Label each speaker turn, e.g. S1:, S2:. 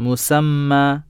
S1: مسمى